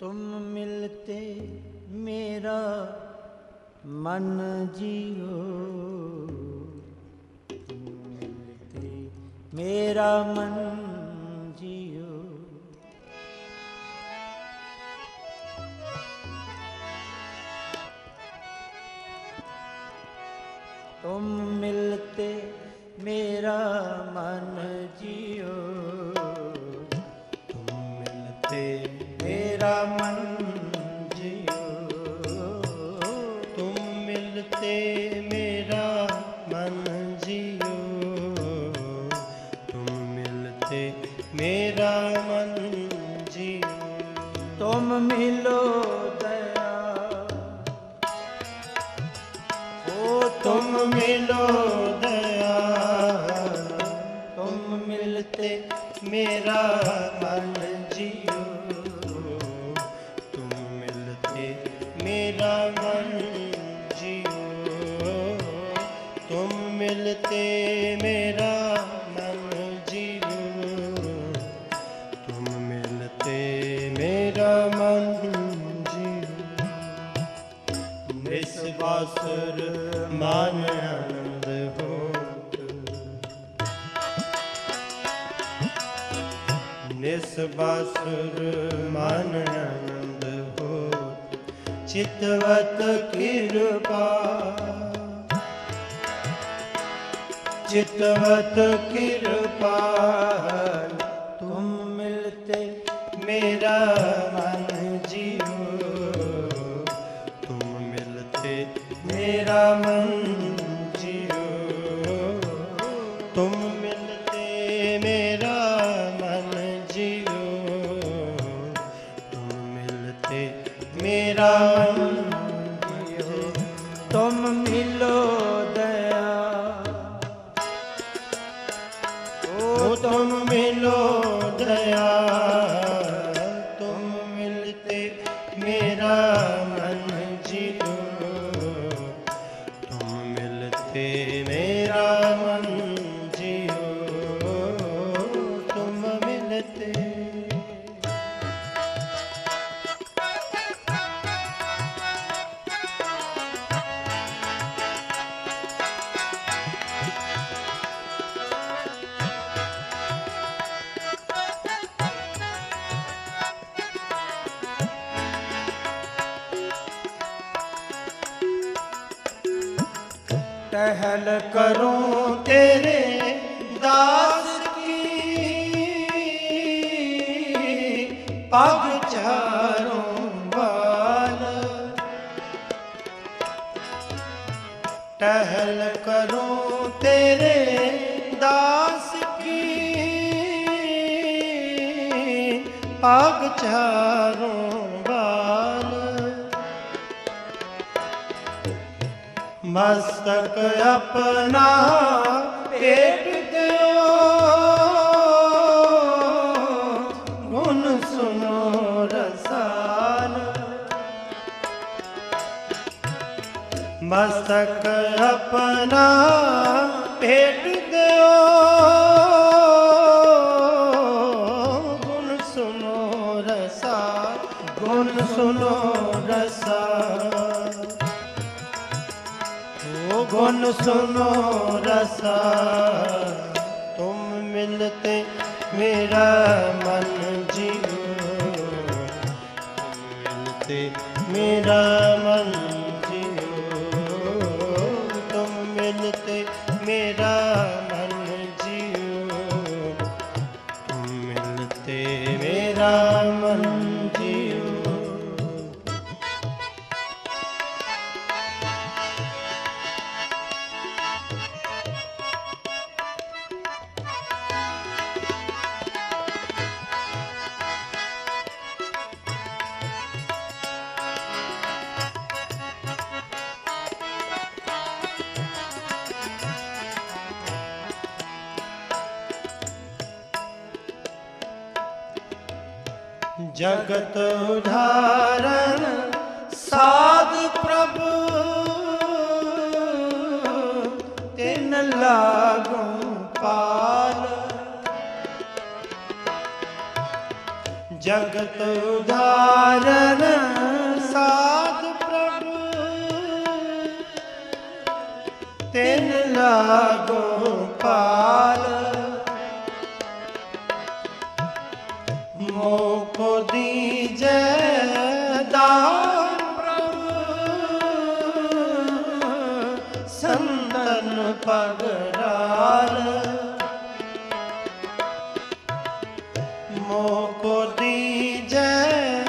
तुम मिलते मेरा मन जियो तुम मिलते मेरा मन जियो तुम मिलते मेरा मन ਤੇ ਮੇਰਾ ਮਨ ਜਿਉ। ਤੁਮ ਮਨ ਜਿਉ। ਤੁਮ ਮਨ ਜਿਉ। ਤੁਮ ਮਨ ਜਿਉ। ਨਿਸ ਹੋ। निस्वासुर मान आनंद होत चितवत कृपा चितवत कृपा तुम मिलते मेरा मन जियो तुम मिलते मेरा मन ਪਹਿਲ ਕਰੂੰ ਤੇਰੇ ਦਾਸ ਕੀ? ਪਗ ਚਾਰੋਂ ਵਾਲ। ਟਹਿਲ ਕਰੂੰ ਤੇਰੇ ਦਾਸ ਕੀ? ਪਗ ਚਾਰੋਂ ਮਸਤਕ ਆਪਣਾ ਪੇਟ ਦਿਓ। ਗੁਣ ਸੁਨੋ ਰਸਾਲ। ਮਸਤਕ ਆਪਣਾ ਪੇਟ ਦਿਓ। सुनो रसा तुम मिलते मेरा मन ਜਗਤ ਉਧਾਰਨ ਸਾਧ ਪ੍ਰਭੂ ਤਿਨ ਲਾਗੂ ਪਾਲ। ਜਗਤ ਉਧਾਰਨ ਸਾਧ ਪ੍ਰਭੂ ਤਿਨ ਲਾਗੂ ਪਾਲ। ਪਗਰਾਲ ਮੋਕੋ ਦੀਜੈ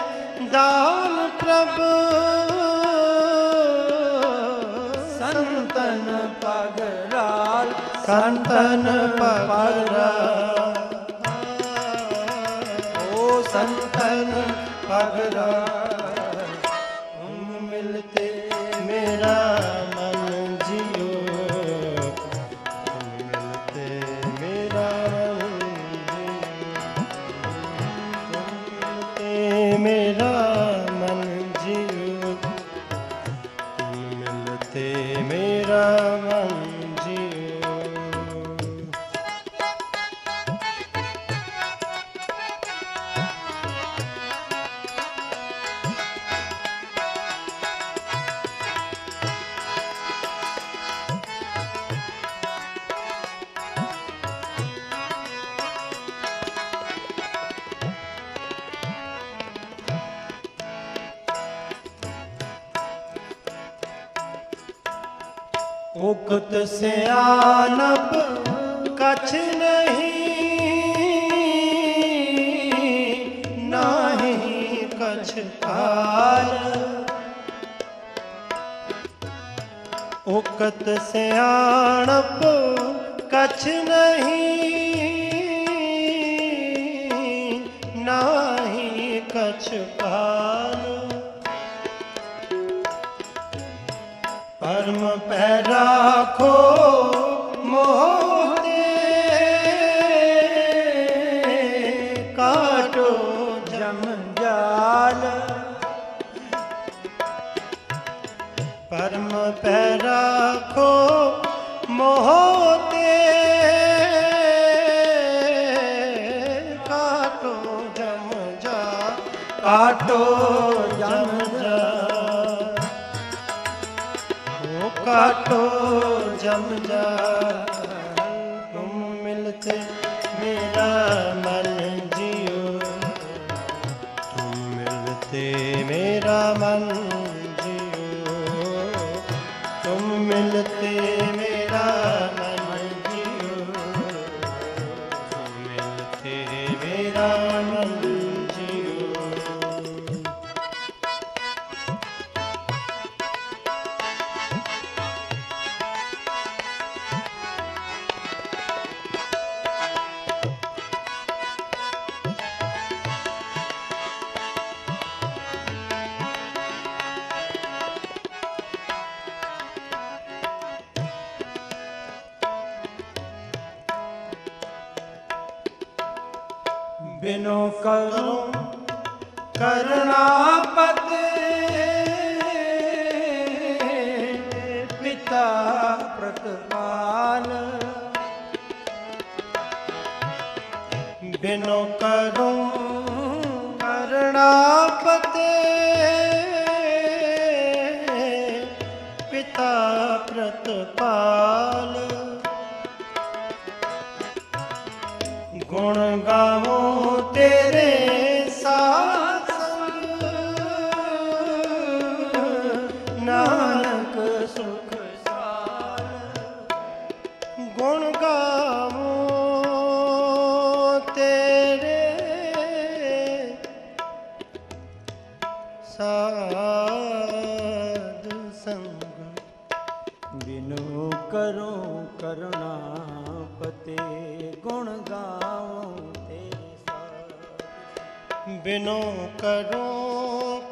ਦਾਨ ਪ੍ਰਭ। ਸੰਤਨ ਪਗਰਾਲ ਸੰਤਨ ਪਗਰਾ ਓ ਸੰਤਨ ਪਗਰਾ ਤੁਮ ਮਿਲਤੇ ਮੇਰਾ ਉਕਤ ਸਿਆਨਪ ਕਛ ਨਹੀਂ ਨਾਹੀ ਕਛ ਕਾਲ ਉਕਤ ਸਿਆਣਪ ਕਛ ਨਹੀਂ ਪਰਮ ਪੈ ਰਾਖੋ ਮੋਹ ਤੇ ਕਾਟੋ ਜਮ ਜਾਲ। ਪਰਮ ਪੈ ਰਾਖੋ ਮੋਹ ਕਾਟੋ ਜਮ ਜਾ ਕਾਟੋ ਜਮ ਜਾ ਉਹ ਕਾਟੋ ਜਮ ਜਾ ਤੁਮ ਬਿਨੋ ਕਰੋ ਕਰੁਣਾਪਤੇ। ਪਿਤਾ ਪ੍ਰਤਪਾਲ। ਬਿਨੋ ਕਰੋ ਕਰੁਣਾਪਤੇ। ਪਿਤਾ ਪ੍ਰਤਪਾਲ। ਗੁਣ ਗਾਵੋ ਤੇਰੇ ਸਾਥ। ਨਾਨਕ ਸੁਖ ਸਾਲ ਗੁਣ ਗਾਵੋ ਤੇਰੇ ਸਾਧ ਸੰਗ। ਬਿਨੋ ਕਰੋ ਕਰੁਣਾ ਪਤੇ ਗੁਣ ਗਾਉ ਤੇ ਸਾਥ ਬਿਨੋ ਕਰੋ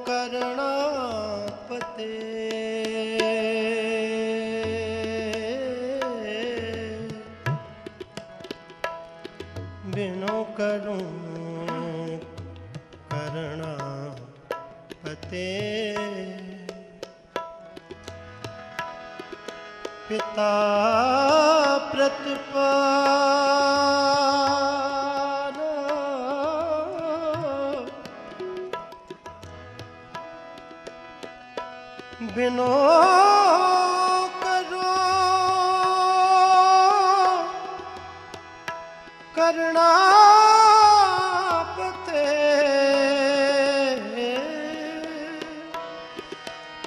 ਕਰਣਾ ਪਤੇ। ਬਿਨੋ ਕਰੋ ਕਰਣਾ ਪਤੇ। ਪਿਤਾ ਪ੍ਰਤਪਾਨ। ਬਿਨੋ ਕਰੋ ਕਰਣਾ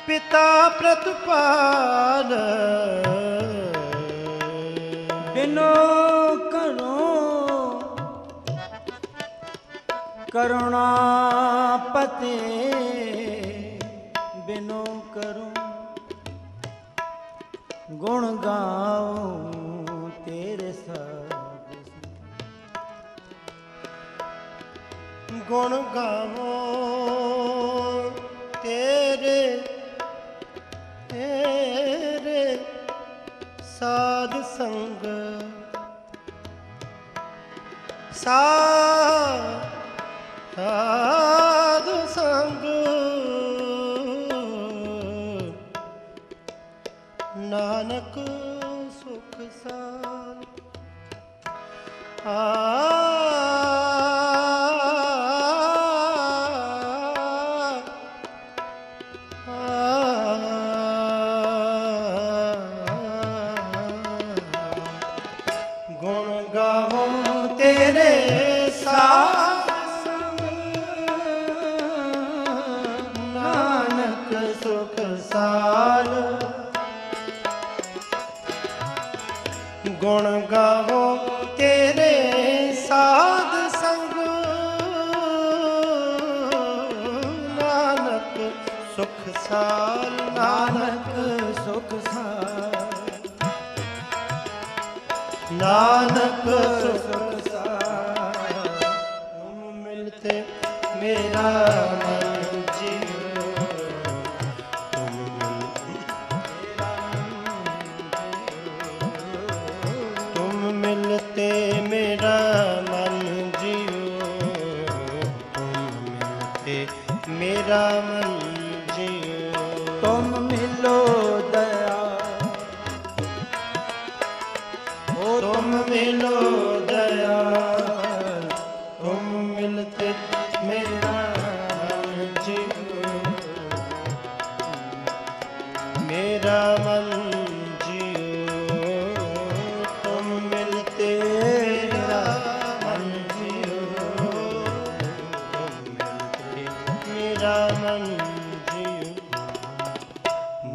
ਪਿਤਾ। ਪ੍ਰਤਪਾਨ। ਕਰੁਣਾ ਪਤੇ ਬਿਨੋ ਕਰੋ, ਗੁਣ ਗਾਉ ਤੇਰੇ ਸਭ ਗੁਣ ਗਾਵੋ ਤੇਰੇ ਤੇਰੇ ਸਾਧ ਸੰਗ। ਸਾ ਸਾਧ ਸੰਗ। ਨਾਨਕ ਸੁਖ ਸਾਰ ਆ ਗੁਣ ਗਾਵੋ ਤੇਰੇ ਸਾਧ ਸੰਗ। ਨਾਨਕ ਸੁਖ ਸਾਲ ਨਾਨਕ ਸੁਖ ਸਾਰ। ਨਾਨਕ ਸੁਖ ਸੁਖ ਮਿਲਤੇ ਮੇਰਾ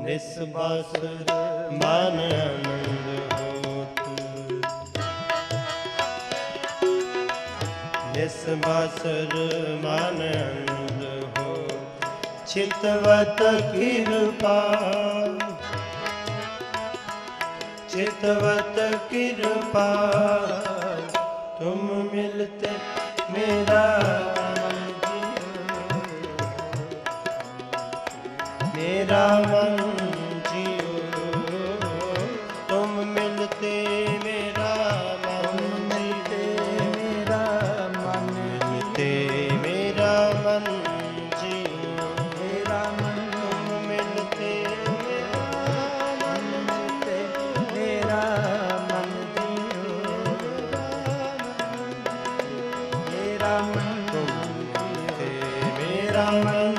ਨਿਸਬਸਰ ਮਨ ਆਨੰਦ ਹੋਤ। ਨਿਸਬਸਰ ਮਨ ਆਨੰਦ ਹੋ ਚਿਤਵਤ ਕਿਰਪਾ। ਚਿਤਵਤ ਕਿਰਪਾ। ਤੁਮ ਮਿਲਤੇ ਮੇਰਾ ਮੇਰਾ ਮਨ ਮੇਰਾ ਮਨ ਤੇ ਮੇਰਾ ਮਨ